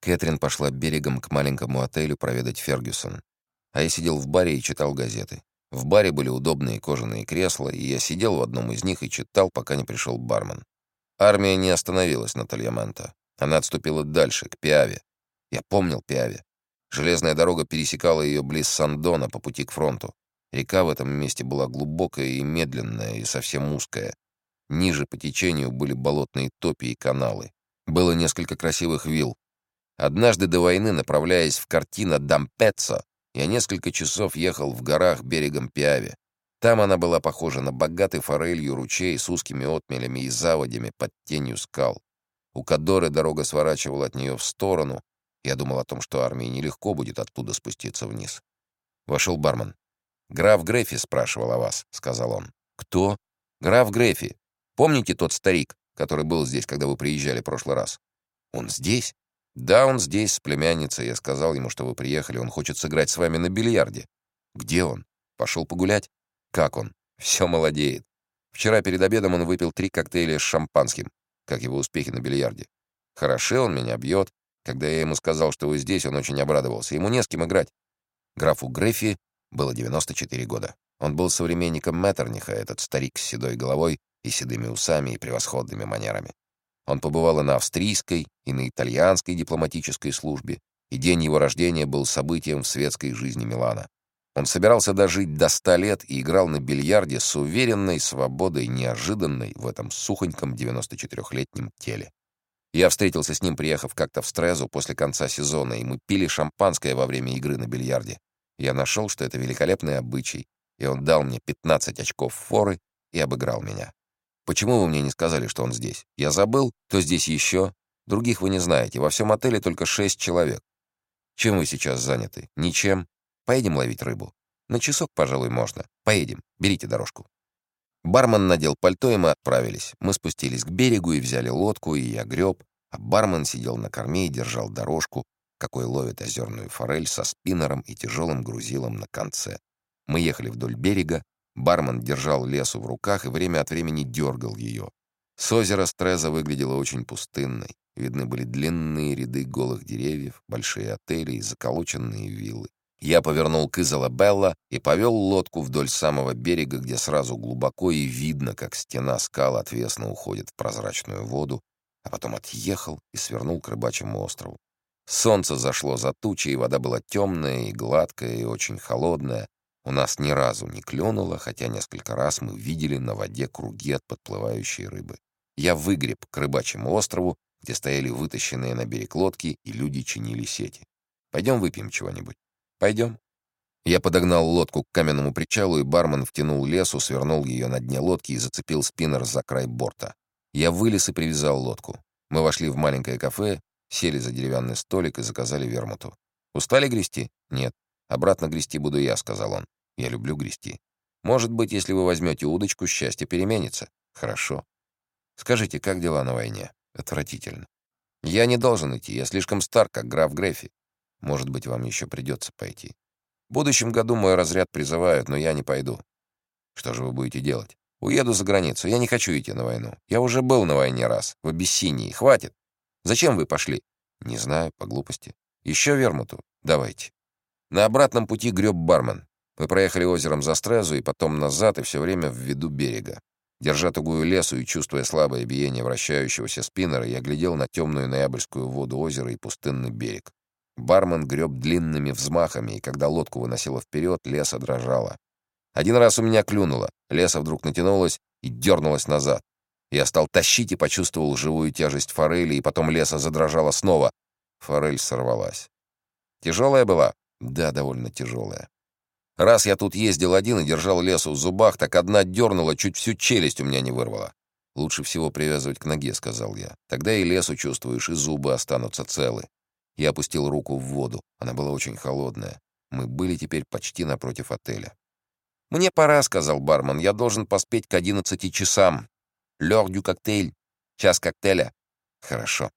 Кэтрин пошла берегом к маленькому отелю проведать Фергюсон. А я сидел в баре и читал газеты. В баре были удобные кожаные кресла, и я сидел в одном из них и читал, пока не пришел бармен. Армия не остановилась на Тальяманто. Она отступила дальше, к Пиаве. Я помнил Пиаве. Железная дорога пересекала ее близ Сандона по пути к фронту. Река в этом месте была глубокая и медленная, и совсем узкая. Ниже по течению были болотные топи и каналы. Было несколько красивых вилл. Однажды до войны, направляясь в картина Дампеццо, я несколько часов ехал в горах берегом Пиави. Там она была похожа на богатый форелью ручей с узкими отмелями и заводями под тенью скал. У Кадоры дорога сворачивала от нее в сторону. Я думал о том, что армии нелегко будет оттуда спуститься вниз. Вошел бармен. «Граф Грефи спрашивал о вас», — сказал он. «Кто?» «Граф Грефи. Помните тот старик, который был здесь, когда вы приезжали в прошлый раз?» «Он здесь?» «Да, он здесь, с племянницей. Я сказал ему, что вы приехали. Он хочет сыграть с вами на бильярде». «Где он? Пошел погулять?» «Как он?» «Все молодеет. Вчера перед обедом он выпил три коктейля с шампанским. Как его успехи на бильярде?» «Хорошо, он меня бьет. Когда я ему сказал, что вы здесь, он очень обрадовался. Ему не с кем играть». Графу Грефи было 94 года. Он был современником Меттерниха, этот старик с седой головой и седыми усами и превосходными манерами. Он побывал и на австрийской, и на итальянской дипломатической службе, и день его рождения был событием в светской жизни Милана. Он собирался дожить до ста лет и играл на бильярде с уверенной свободой, неожиданной в этом сухоньком 94-летнем теле. Я встретился с ним, приехав как-то в Стрезу после конца сезона, и мы пили шампанское во время игры на бильярде. Я нашел, что это великолепный обычай, и он дал мне 15 очков форы и обыграл меня. Почему вы мне не сказали, что он здесь? Я забыл, то здесь еще. Других вы не знаете. Во всем отеле только шесть человек. Чем вы сейчас заняты? Ничем. Поедем ловить рыбу. На часок, пожалуй, можно. Поедем. Берите дорожку. Бармен надел пальто, и мы отправились. Мы спустились к берегу и взяли лодку, и я греб, а бармен сидел на корме и держал дорожку, какой ловит озерную форель со спиннером и тяжелым грузилом на конце. Мы ехали вдоль берега, Бармен держал лесу в руках и время от времени дергал ее. С озера Стреза выглядела очень пустынной. Видны были длинные ряды голых деревьев, большие отели и заколоченные виллы. Я повернул к Изолабелла и повел лодку вдоль самого берега, где сразу глубоко и видно, как стена скал отвесно уходит в прозрачную воду, а потом отъехал и свернул к рыбачьему острову. Солнце зашло за тучи, и вода была темная и гладкая и очень холодная, у нас ни разу не клюнуло, хотя несколько раз мы видели на воде круги от подплывающей рыбы. Я выгреб к рыбачьему острову, где стояли вытащенные на берег лодки, и люди чинили сети. Пойдем выпьем чего-нибудь. Пойдем. Я подогнал лодку к каменному причалу, и бармен втянул лесу, свернул ее на дне лодки и зацепил спиннер за край борта. Я вылез и привязал лодку. Мы вошли в маленькое кафе, сели за деревянный столик и заказали вермуту. «Устали грести?» «Нет. Обратно грести буду я», — сказал он. Я люблю грести. Может быть, если вы возьмете удочку, счастье переменится. Хорошо. Скажите, как дела на войне? Отвратительно. Я не должен идти, я слишком стар, как граф Грефи. Может быть, вам еще придется пойти. В будущем году мой разряд призывают, но я не пойду. Что же вы будете делать? Уеду за границу. Я не хочу идти на войну. Я уже был на войне раз, в Абиссинии. Хватит. Зачем вы пошли? Не знаю, по глупости. Еще вермуту? Давайте. На обратном пути греб бармен. Мы проехали озером за Стрезу и потом назад, и все время в виду берега. Держа тугую лесу и чувствуя слабое биение вращающегося спиннера, я глядел на темную ноябрьскую воду озера и пустынный берег. Бармен греб длинными взмахами, и когда лодку выносило вперед, леса дрожала. Один раз у меня клюнуло, леса вдруг натянулась и дернулась назад. Я стал тащить и почувствовал живую тяжесть форели, и потом леса задрожала снова. Форель сорвалась. Тяжелая была? Да, довольно тяжелая. Раз я тут ездил один и держал лесу в зубах, так одна дернула, чуть всю челюсть у меня не вырвала. «Лучше всего привязывать к ноге», — сказал я. «Тогда и лесу чувствуешь, и зубы останутся целы». Я опустил руку в воду. Она была очень холодная. Мы были теперь почти напротив отеля. «Мне пора», — сказал бармен. «Я должен поспеть к одиннадцати часам. Лёр дю коктейль. Час коктейля». «Хорошо».